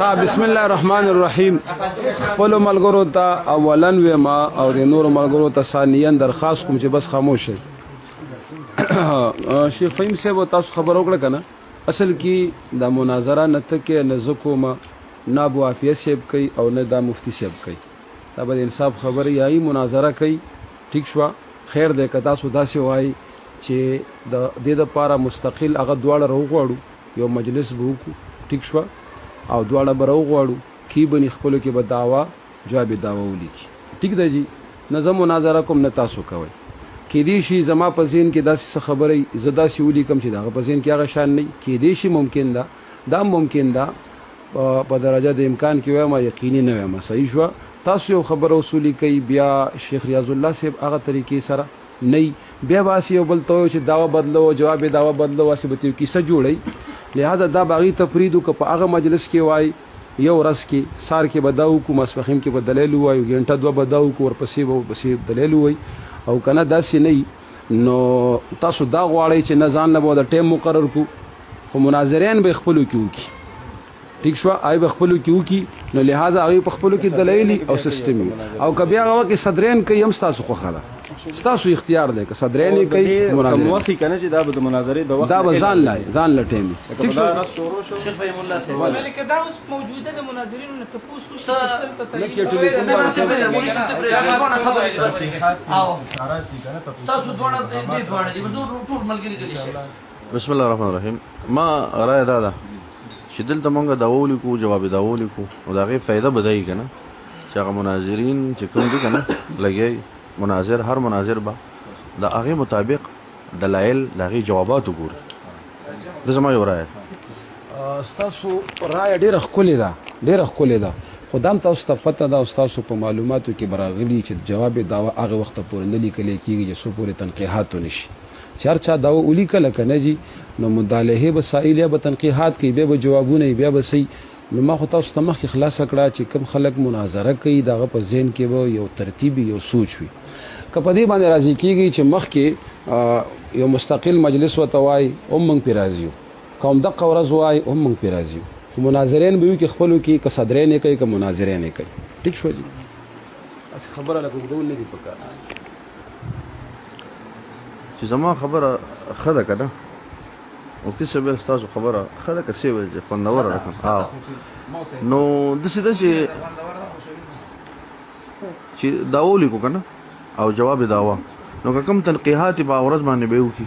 ها بسم الله الرحمن الرحیم خپل ملګرو ته اولن و ما او د نور ملګرو ته ثانیا درخواست کوم چې بس خاموش شي شیخ فهیم صاحب تاسو خبر وکړه کنه اصل کې د مناظره نه تکه نه زکوما نه ابو عافیه صاحب کوي او نه د مفتی صاحب کوي دا به انصاف خبره یایي مناظره کوي ټیک شو خیر دې که تاسو داسې وایي چې د دې لپاره مستقل هغه دواړه روغوړو یو مجلس به وکړو ټیک شوه او دواړه به راوغواړو کی بنی خپلو کې به دعوا جواب دعوا ولیکي ټیک ده جی نه زه مناظره کوم نه تاسو کوئ کیدی شي زما په ذهن کې داسې څه خبره وي زه داسې ولیکم چې د هغه په ذهن کې هغه شان نه وي کیدی شي ممکن ده دا ممکن ده په درجه د امکان کې وایم یقیني نه وایم صحیح شو تاسو یو خبره وسولي کوي بیا شیخ ریاض الله صاحب هغه طریقې سره نه یی بیا به هسی یو بل ته وایو چی دعوه بدلوه جواب یی دعوه بدلوه هسی به ته یو کیسه جوړوی لهذا دا به هغی ته پریږدو که په هغه مجلس کی وای یو ورځ کی سهار کی به دا وکړو ماسپښین کی به دلایل ووایو ګینټه دوه به دا وکړو ورپسی به ورپسی دلایل ووایی او کنه داسی نه یی نو تاسو دا غواړی چی نه ځان له به د ټیم مقرر کړو خو مناظرین به خپلو کی وکی. ټیک شو آی په خپلو کې وکی نو لہذا هغه په خپلو کې دلایل او سیستم او کبیا هغه کې صدرین کوي هم تاسو خو خره تاسو اختیار دی که صدرین کوي مناظره وخت کنه چې دا به مناظره د وخت دا به ځان لای ځان لټیم ټیک شو شیخ فهم الله سره ولې کې دا اوس موجوده د مناظرین نه تفوس شو نه کې ټول کوم تاسو دوه دې دوه دې ټول ملګری دي بسم الله الرحمن الرحیم ما رائے دا ده چې دلته مونږ دا ولیکو جواب دا ولیکو او دا غي فائدہ بدای کنه چې هغه مناظرین چې کوم دي کنه لګي مناظر هر مناظر با دا هغه مطابق دلایل دا غي جوابات وګوري د زما یو رائے تاسو رائے ډیره خولې ده ډیره خولې ده خدام تاسو ته پته ده او تاسو په معلوماتو کې براغلی چې جواب دا هغه وخت پورې نه لیکل کېږي چې سو پورې تنقیحات نشي چې هر چا دعوه ولیکله که نه جي نو مدالحې به سائل یا به تنقیحات کوي بیا به جوابونه یې بیا به څه وي نو ما خو تاسو ته مخکې خلاصه کړه چې کوم خلک مناظره کوي د هغه په ذهن کې به یو ترتیب وي یو سوچ وي که په دې باندې راضي کېږي چې مخکې یو مستقل مجلس ورته وایي هم موږ پرې راضي یو که همدقه ورځ وایي هم موږ پرې راضي یو خو مناظرین به وي کې خپلو کې که صدرین یې کوي که مناظرین یې کوي ټیک شو جي هسې خبره لکه اوږدول نه دي پکار چې زما خبره خده کنه مفتی صاحب تاسو خبره خده کسې وې چې خوندور رقم ها نو د څه د چې چې داولی کو کنه او جواب داوا نو کوم تنقیحات به اورز باندې به وکي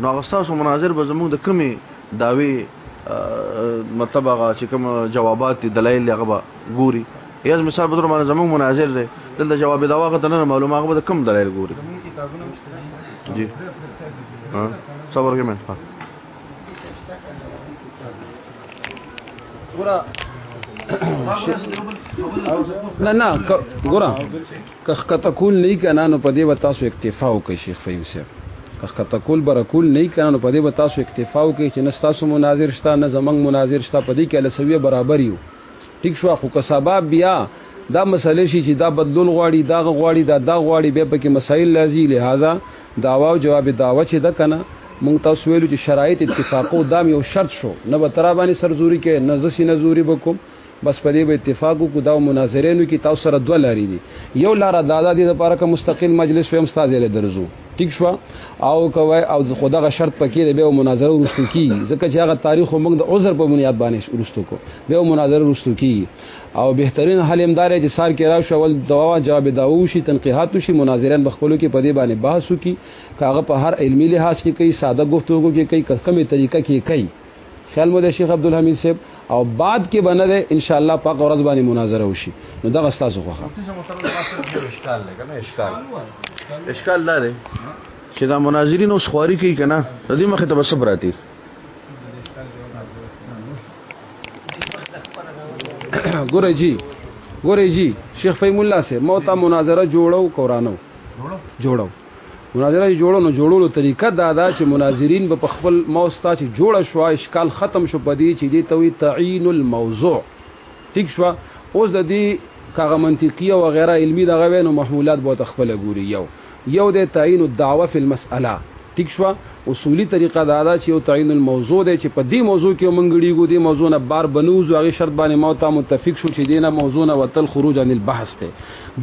نو هغه ستاسو مناظر به زموږ د کمی داوی مطلب هغه چې کوم جوابات دي دلایل هغه به ګوري یز مثال بدر باندې زموږ مناظر دی دلته جواب دا واغه نه معلومه هغه به کم دلایل ګوري جی ها صبر کې مې ها ګورا نه نه ګورا که ښکته کول نه وي کنه نو په دې به تاسو اکتفا وکړئ شیخ فهیم صاحب که ښکته کول به رکول نه وي کنه نو په دې به تاسو اکتفا وکړئ چې نه ستاسو مناظر شته نه زمونږ مناظر شته په دې کې له سویه برابر یو ټیک شو خو که سبا بیا دا مسله شي چې دا بدلون غواړي دا غواړي دا دا غواړي به پکې مسایل لازي لہذا داوا او جواب داوا چې د کنه مونږ تاسو ویلو چې شرایط اتفاقو دام یو شرط شو نه به ترا باندې سرزوري کې نه زسي نزوري بکوم بس په دې به اتفاق وکړو دا مناظره نو کی تاسو سره دوه لارې دي یو لار دا ده د لپاره که مستقل مجلس ویم استاد له درځو ټیک شو او کوي او خدغه شرط پکې دی به مناظره ورستو کی ځکه چې هغه تاریخ موږ د عذر په بنیاد باندې ورستو کو به مناظره ورستو کی او بهترین حل هم دار چې سار کې را شو ول دوا جواب داو شي تنقیحات شي مناظرین بخپلو کې په دې باندې بحث وکي کاغه په هر علمي لحاظ کې کوي ساده گفتگو کې کوي کمه طریقه کې کوي خیال مو د شیخ عبدالحمید صاحب او بعد کې بنه ده ان شاء الله پاک ورځ باندې مناظره وشي نو دغه تاسو خوخه اشکال نه کنه اشکال اشکال نه دی چې دا مناظرین اوس خواري کوي کنه د دې مخه ته بس براتي ګورې جی ګورې جی شیخ فیم الله سه موتا مناظره جوړو قرانو جوړو مناظره چې جوړو نو جوړولو طریقه دا ده چې مناظرین به په خپل موستا چې جوړه شو اشکال ختم شو پدې چې دې توي تعین الموضوع ټیک شو اوس د دې کاغه منطقي او غیره علمي دغه وینو محمولات به تخپل ګوري یو یو د تعین الدعوه فی المساله ټیک شو اصولی طریقه دا ده چې یو تعین الموضوع دی چې په دې موضوع کې منګړیږو دې موضوع نه بار بنوزو هغه شرط باندې موتا متفق شو چې دینه موضوع نه وتل خروج عن البحث ته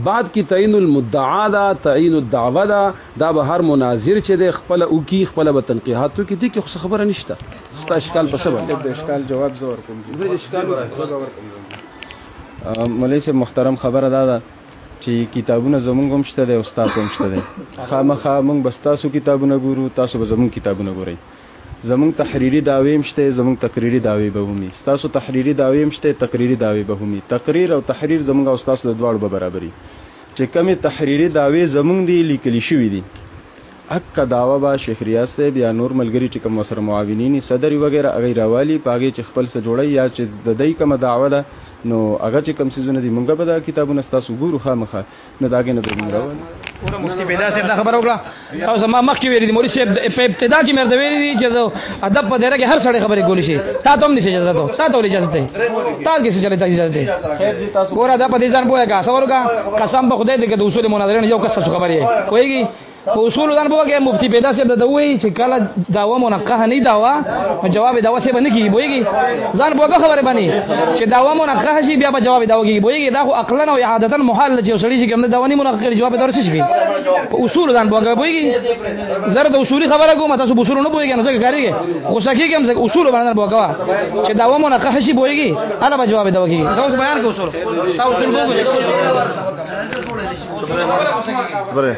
بعد کی تعین المدعا ده تعین الدعوه ده دا به هر مناظر چې ده خپل او کی خپل به تنقیحات وکړي دي کې خو خبره نشته ستا اشکال په سبب د اشکال جواب زور کوم دي اشکال زور کوم مولوی صاحب محترم خبره ده ده چې کتابونه زمونږ هم شته دي او تاسو هم شته دي خامخا مونږ بس تاسو کتابونه ګورو تاسو به زمونږ کتابونه ګورئ زموږ تحریري دعوې هم شته، زموږ تقریري دعوې به هم وي. ستاسو تحریري دعوې هم شته، تقریري دعوې به هم وي. تقریر او تحریر زموږ او ستاسو د دواړو به برابري. چې کومې تحریري دعوې زموږ دي، لیکل شوي دي، اکه دعوه به شیخ ریاض صاحب یا نور ملګري چې کوم ورسره معاونین دي، صدر وي وغیره، هغوی راوالي، په هغې چې خپل څه جوړوي یا چې د دوی کومه دعوه ده، نو هغه چې کوم څیزونه دي، موږ به دا کتابونه ستاسو ګورو خامخا. نه داګه نه درمن راو ور مفتی پیدا سه دا خبر وکړه او زما مخ کې ویری دي مولوی صاحب په ابتدا کې مرده ویری دي چې ادب په دره کې هر سړی خبرې کولی شي تا ته هم نشي اجازه ته تا ته ولې اجازه ده تا کې څه چلے ته اجازه ده ګوره دا په دې ځان پوهه کا سوالګه قسم په خدای دې کې د اصول مناظره یو کس خبرې کويږي په اصول دان بوګه مفتی پیدا سي د دوی چې کله داوا منقه نه داوا جواب داوا سي باندې کیږي بوګي ځان بوګه خبره باندې چې داوا منقه شي بیا به جواب داوا کیږي بوګي دا خو عقلا او عادتا محال چې سړی چې کوم داوا نه منقه کړي جواب داوا شي په اصول دان بوګه بوګي زره د اصولي خبره کوم تاسو په اصول نه بوګي نه څه کاریږي خو سکه کوم څه اصول باندې بوګه چې داوا منقه شي بوګي الا به جواب داوا کیږي خو بیان کو اصول تاسو اصول بوګي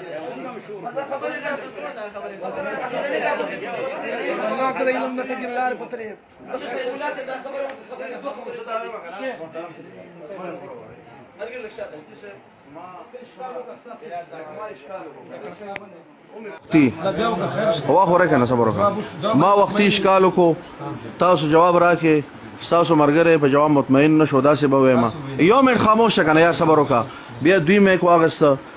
هوا خوره کنه صبر وکړه ما وختي اشکال کو تاسو جواب راکې تاسو مرګره په جواب مطمئن نشو داسې به وایم یو منټ خاموش کنه یار صبر وکړه بیا دوی مې کو اغسته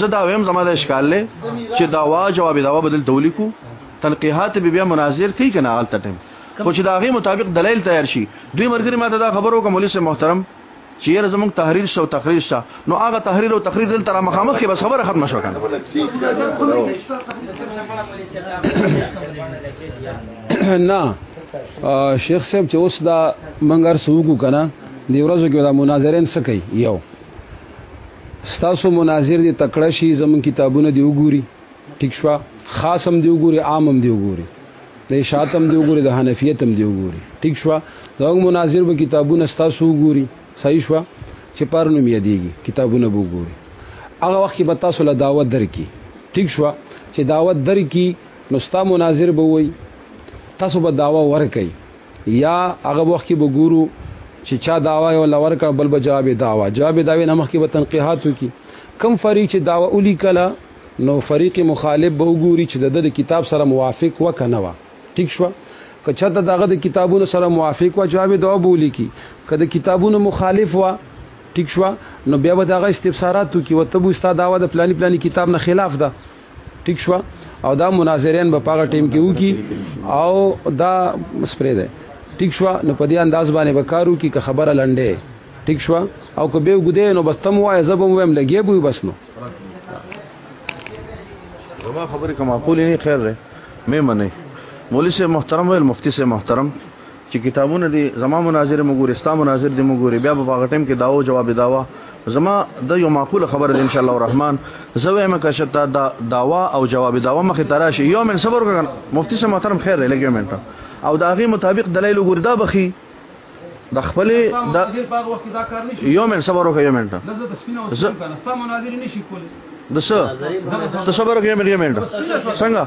زه دا ویم زما د اشکال له چې دا وا جواب دا بدل تولیکو تنقیحات به بیا مناظر کوي کنه حال ټیم خو چې دا غي مطابق دلایل تیار شي دوی مرګري ماته دا خبرو کوم ولې محترم چې یې زموږ تحریر شو تقریر شو نو هغه تحریر او تقریر دل تر مخامخ کې بس خبره ختم شو کنه نه شیخ صاحب چې اوس دا منګر سوګو کنه دی ورځو کې دا مناظرین سکی یو ستاسو مناظر دې تکړه شي زمونږ کتابونه دې وګوري ټیک شو خاص هم دې وګوري عام هم دې وګوري د اشاعت هم دې وګوري د حنفیت هم دې وګوري ټیک شو زمونږ مناظر به کتابونه ستاسو وګوري صحیح شو چې پر نوم یادېږي کتابونه به وګوري هغه وخت کې به تاسو له دعوت درکې ټیک شو چې دعوت درکې نو ستا مناظر به وي تاسو به دعوه ورکړئ یا هغه وخت کې وګورو چې چا داوا یو لور کړ بل به جواب داوا جواب داوی نه مخکې به تنقیحات وکي کم فریق چې داوا اولی کله نو فریق مخالف به وګوري چې د کتاب سره موافق و کنه وا ټیک شو که چاته دغه د کتابونو سره موافق و جواب داوا بولی کی که د کتابونو مخالف و ټیک شو نو بیا به دغه استفسارات وکي وتبو استاد داوا د پلاني پلاني کتاب نه خلاف ده ټیک شو او دا مناظرین په پاغه ټیم کې وو کی او دا سپری ده ټیک شو نو په دې انداز باندې وکارو کی که خبره لنډه ټیک شو او که به وګدې نو بس تم وای زبم ویم لګي بو بس نو زما خبره کومه قول نه خیر ده مې منه مولوی سے محترم ویل مفتی سے محترم چې کتابونه دي زما مناظر مو ګوري ستا مناظر دي مو ګوري بیا په هغه ټیم کې داو جواب داوا زما د یو معقول خبره ان شاء الله الرحمن زوی مکه شتا دا داوا او جواب داوا مخه تراشي یو من صبر کړه مفتی سم محترم خیر لګی منټه او دا غي مطابق دلایل ګوردا بخي د خپل د یو من صبر وکړه یو منټه زه د سپینه وسه کنه ستا مناظر نشي کولی د څه د صبر وکړه یو منټه څنګه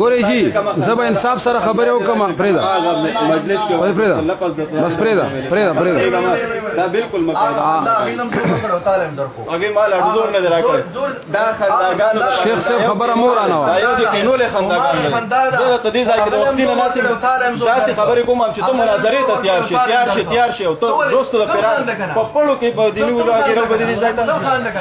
ګورې جی زبا انصاف سره خبره وکم پرېدا مجلس کې پرېدا بس پرېدا پرېدا پرېدا دا بالکل مکمل دا غینم څه کړو تعالی اندر کو هغه مال ارزور نه دراکړ دا خنداګان شیخ صاحب خبره مور نه و دا یو د کینول خنداګان زه ته دې ځای کې د وخت نه ناسم دا څه خبرې کوم چې ته مناظره ته تیار شې تیار شې تیار شې او ته دوست د پیران په پړو کې په دیني ولاګې راو بدې ځای ته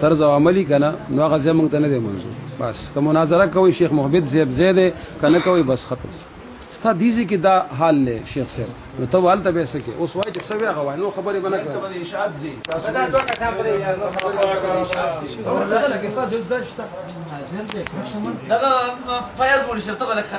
طرز او عملی کنه نو هغه زمونږ ته نه دی منظور بس که مناظره کوي شیخ محبت زیب زید کنه کوي بس ختم ستا دیزی کې دا حال له شیخ صاحب نو ته والته به سکے اوس وای چې سوي غوا نو خبرې بنه کړې ته اشاعت زی تاسو دا دوه کسان پرې یا نو خبرې اشاعت زی دا کې څه جدا شته دغه فیض مول شرط بلکې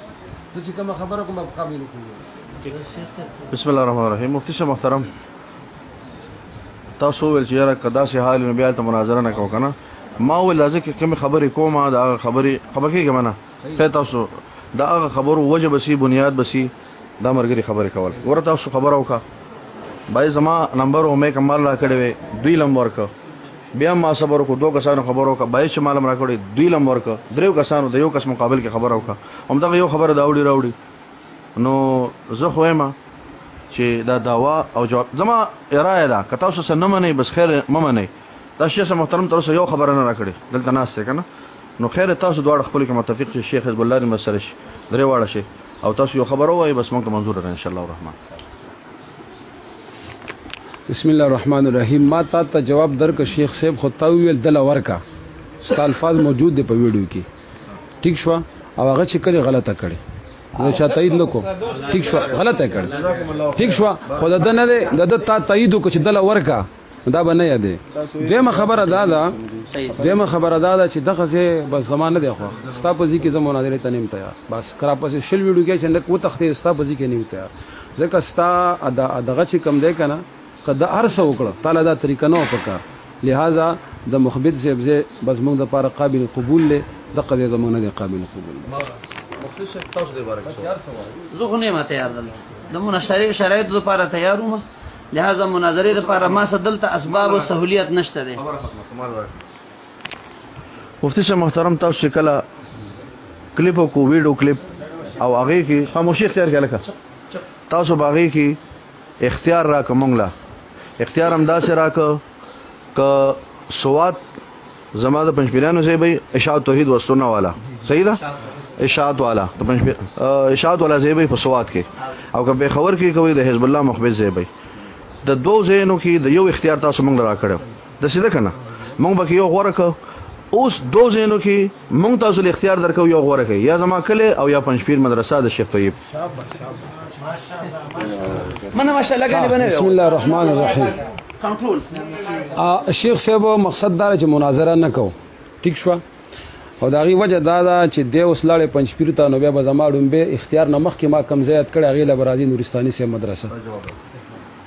ته چې کوم خبره کوم په قابل کوم بسم الله الرحمن الرحیم مفتی صاحب محترم تاسو ول چې یاره کدا سه حال نو بیا ته مناظره نه کو کنه ما ول لازم کې کوم خبرې کوم دا خبرې خبرې کې منه ته تاسو دا هغه خبرو وجه بسی بنیاد بسی دا مرګري خبرې کول ورته تاسو خبر اوکا بای زما نمبر او مې کمال لا کړې وې دوی لمبر کو بیا ما صبر وکړو دوه کسانو خبر وکړه باید چې مالم راکړي دوی لم ورک دریو کسانو د یو کس مقابل کې خبر وکړه هم دا یو خبره دا وړي راوړي نو زه خو ما چې دا داوا او جواب زما ارایه ده که تاسو سره نه منئ بس خیر مې منئ دا شیخ محترم تر اوسه یو خبره نه راکړي دلته ناس څه کنه نو خیر تاسو دواړه خپل کې متفق شي شیخ حزب الله دې مسره شي درې واړه شي او تاسو یو خبره وایي بس مونږ ته منظور ده ان شاء الله الرحمن بسم الله الرحمن الرحیم ما تا ته جواب درک شیخ صاحب خو تا ویل دل ورکا ستا الفاظ موجود دی په ویډیو کې ټیک شو او هغه چې کړي غلطه کړي نو چا تایید نکو ټیک شو غلطه کړي ټیک شو خو دا نه ده د تا تایید کو چې دل ورکا دا به نه یادې دیمه خبره دا ده دیمه خبره دا ده چې دغه ځای بس زمانه دی خو ستا په ځی کې زمو نادرې ته نیم تیار بس کرا پسې شل ویډیو کې چې نک و تختې ستا په ځی کې نیم تیار ځکه ستا ادا دغه چې کم دی کنه که د هر څه وکړه تعالی دا طریقه نه وکړه لہذا د مخبت زیب زی بس موږ د پاره قابل قبول لې دغه ځای زمو نه دی قابل قبول مختصر شیخ تاسو دې بارک زه خو نه ما تیار دل د منشرې شرایط لپاره تیاروم لہذا مناظره لپاره ما سدل ته اسباب او سہولیت نشته ده مفتی صاحب محترم تاسو شکلا کلیپ او کو ویډیو کلیپ او هغه کې خاموشي اختیار کړه لکه تاسو باغې کې اختیار را کومنګلا اختیار هم داسې را کومنګلا که سواد زما د پنځپیرانو زی به اشاعت توحید وستونه والا صحیح ده اشاعت والا د پنځپیر اشاعت والا زی به په سواد کې او که په خبر کې کوي د حزب الله مخبر زی به د دوو زینو کې د یو اختیار تاسو مونږ را کړو د سیده کنه مونږ به یو غوړه کو اوس دوه زینو کې مونږ تاسو له اختیار درکو یو غوړه کوي یا زما کله او یا پنځپیر مدرسه د شیخ طیب منه ماشاءالله غالي بنه بسم الله الرحمن الرحیم کنټرول شیخ صاحب مقصد دا چې مناظره نه کو ټیک شو او دا غي وجه دا دا چې د وسلاله پنځپیر ته نو بیا به زما ډومبه اختیار نه مخ کې ما کم زیات کړه غیله برازي نورستاني سه مدرسه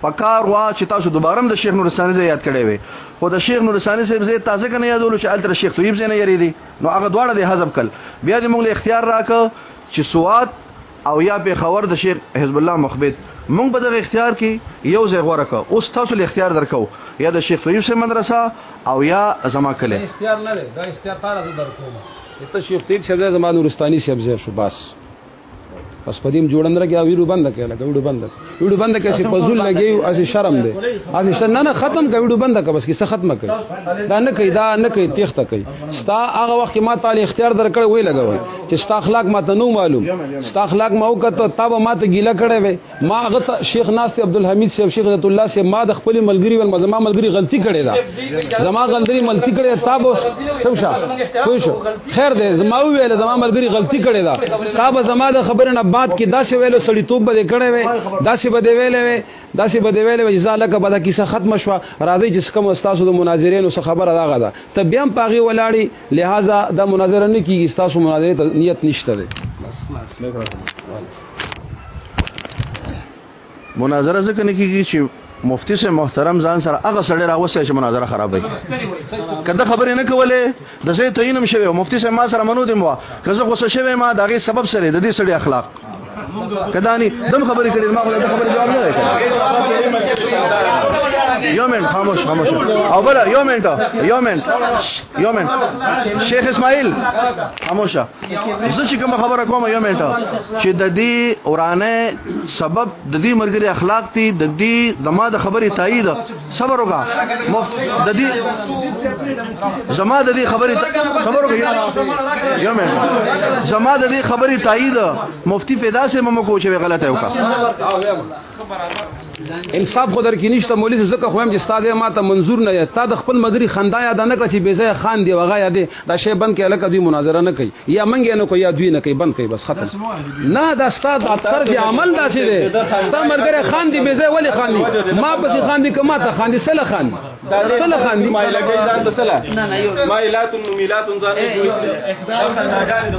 پکار وا چې تاسو دوباره هم د شیخ نور ثاني زه یاد کړی وي خو د شیخ نور ثاني صاحب زه تازه کنه یادول چې التر شیخ طیب زنه یری دي نو هغه دواړه د حذف کړ بیا دې موږ له اختیار راک چې سواد او یا په خبر د شیخ حزب الله مخبت موږ په دغه اختیار کې یو ځای غوړه کو اوس تاسو له اختیار درکو یا د شیخ طیب سره مدرسه او یا زما کله اختیار نه دی دا اختیار تاسو درکوم ته شیخ طیب سره زما نورستاني سره شو بس بس په دې جوړند راګه ویډیو بند کړه لکه ویډیو بند ویډیو بند کړه چې پزول لګي او چې شرم دی از شر نه نه ختم کړه ویډیو بند کړه بس کیسه ختمه کړه دا نه کوي دا نه کوي تخته کوي ستا هغه وخت ما تعالی اختیار درکړ وی لګوي چې ستا اخلاق ما ته نو معلوم ستا اخلاق ما وکړه تا به ما ته ګیله کړې وې ما هغه ته شیخ ناصر عبدالحمید صاحب شیخ عزت الله صاحب ما د خپل ملګری ول زما ملګری غلطی کړی دا زما غلطی ملتی کړی تا به تم شه پوه شو خیر دی زما ویل زما ملګری غلطی کړی دا تا به زما د خبرې نه بعد کې داسې ویل سړی توپ به کړی وي داسې به دی ویل وي داسې به دی ویل وي جزا لکه به دا کیسه ختم شو راځي چې کوم استاد د مناظرې نو خبره دا غدا ته بیا هم پاغي ولاړی لہذا دا مناظره نه کیږي استاد مناظره نیت نشته مناظره ځکه نه کیږي چې مفتی سے محترم ځان سره هغه سړی راوسته چې مناظره خرابوي کله خبرې نه کولې د زه ته اینم شوی مفتی سے ما سره منو دیم وا که زه غوسه شوی ما دغه سبب سره د دې سړي اخلاق کدانی دم خبرې کړې ما غوړه خبرې جواب نه راکړ یو منټ خاموش خاموش او بل یو منټ یو منټ یو منټ شیخ اسماعیل خاموشه زه چې کوم خبره کوم یو منټه چې د دې اورانه سبب د دې مرګري اخلاق دي د دې زما د خبرې تایید صبر وکا مفت د دې زما د دې خبرې صبر وکا یو منټه زما د دې خبرې تایید مفتی پیدا سه مم کو چې غلطه وکا انصاف خو در کې نشته مولوی زکه خو هم چې استاد ما ته منظور نه یا تا د خپل مګری خندا یاد نه کړ چې بیزه خان دی وغه یادې دا شی بند کې الکه دوی مناظره نه کوي یا منګې نه کوي یا دوی نه کوي بند کوي بس ختم نه دا ستاد طرز عمل داسې دی ستا مرګره خان دی بيزه ولی خان دی ما پسې خان دی کما ته خان دی سله خان دا سله خان دی ما لګي ځان ته سله ما الاتن ميلاتن ځان دی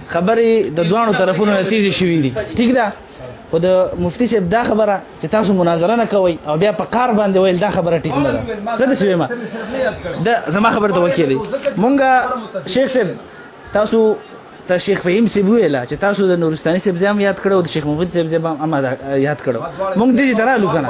خبرې د دوانو طرفونو نه تیزې شوې دي ټیک ده خو د مفتی صاحب دا خبره چې تاسو مناظره نه کوئ او بیا په کار باندې ویل دا خبره ټیک نه ده څه د شوی ما دا زما خبره ته وکیلې مونږه شیخ صاحب تاسو ته شیخ فهیم سی ویل چې تاسو د نورستاني صاحب زم یاد کړو د شیخ محمود صاحب زم هم یاد کړو مونږ دې درالو کنه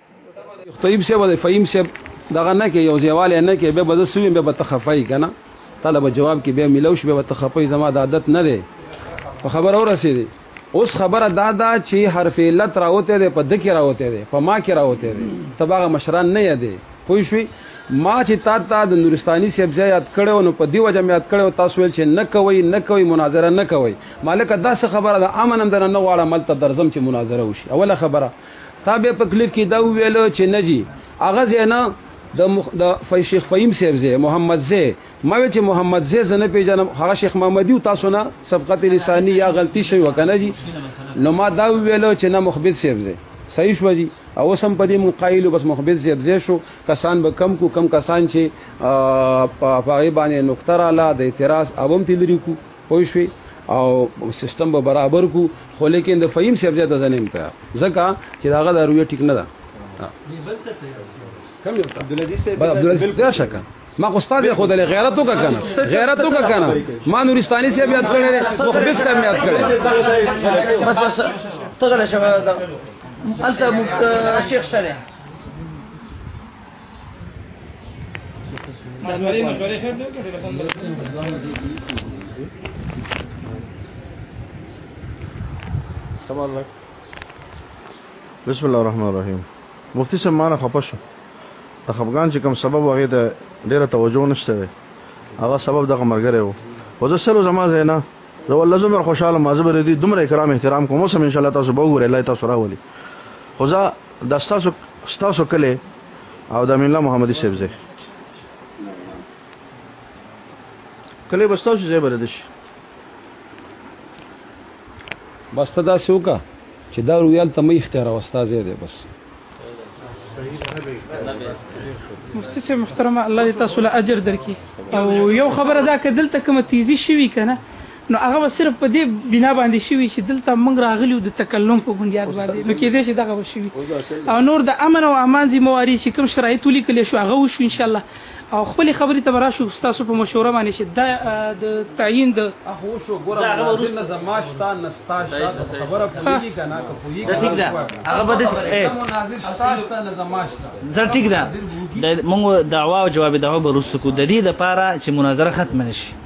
طيب صاحب د فهیم صاحب دغه نه کې یو ځیواله نه کې به بده سوی به بتخفای کنه طلب جواب کې به ملوش به بتخفای زما د عادت نه دی په خبر اور رسیدي اوس خبره دا دا چې حرف علت راوته دی په دکی راوته دی په ما کې راوته دی تباغه مشران نه یادې پوه شوي ما چې تا ته د نورستاني صاحب ځای یاد کړو نو په دی وجه مې یاد کړو تاسو ویل چې نه کوي نه کوي مناظره نه کوي مالک دا څه خبره ده امن هم درنه غواړم مل ته درځم چې مناظره وشي اوله خبره تا بیا په کلیپ کی دا وویل چی نه جی هغه ځای نه د مخ د شیخ فهیم صاحب ځای محمد ځای ما وی چی محمد ځای زه نه پیژنم هغه شیخ محمدی او تاسو نه سبقت لسانی یا غلطی شوی وکنه جی نو ما دا وویل چی نه مخبت صاحب ځای صحیح شو جی او سم په دې مقایلو بس مخبت صاحب ځای شو کسان به کم کو کم کسان چی په هغه باندې نقطه رااله د اعتراض اوم تلری کو پوه شوي او سیستم به برابر کو خو لیکن د فهیم صاحب زیاته زنیم ته ځکه چې داغه د رویه ټیک نه ده کم یو عبد العزيز صاحب عبد العزيز دا شکه ما خو استاد خو د غیرت وک کنه غیرت وک کنه ما نورستاني صاحب یاد کړل مخبر صاحب یاد کړل بس بس تغره شوه دا الته شیخ شته مشورې مشورې خیر دی بسم الله الرحمن الرحیم مفتی صاحب مانه خپه شو د خفګان چې کوم سبب هغه ته ډیره توجه نشته دی هغه سبب دغه مرګره وو او زه سلو زما زینا زه والله زمر خوشاله ما زبر دي دومره کرام احترام کوم سم ان شاء الله تاسو به وګورئ الله تاسو راولي خو دا ستاسو ستاسو کله او د امین الله محمدي صاحب زه کله به ستاسو زه بلد شي بس ته دا سوکا چې دا رویال ته مې اختیار او استاد دی بس مفتی صاحب محترمه الله دې تاسو له اجر درکړي او یو خبره دا کدل ته کوم تیزی شوی کنه نو هغه به صرف په دې بنا باندې شوي چې دلته موږ راغلي یو د تکلم په بنیاد باندې، نو کېدای شي دغه به شوي او نور د امن او امان ذمه واري چې کوم شرایط ولیکل شو هغه وشو ان شاء الله او خپلې خبرې ته به راشو ستاسو په مشوره باندې چې دا د تعیین د هغه وشو ګوره مناظر نه زما شته نه ستا شته په خبره پوهېږي که نه که پوهېږي ټیک ده هغه به داسې مناظر شته شته نه زما شته زه ټیک ده د موږ دعوا او جواب دعوا به وروسته کو د دې دپاره چې مناظره ختمه نه شي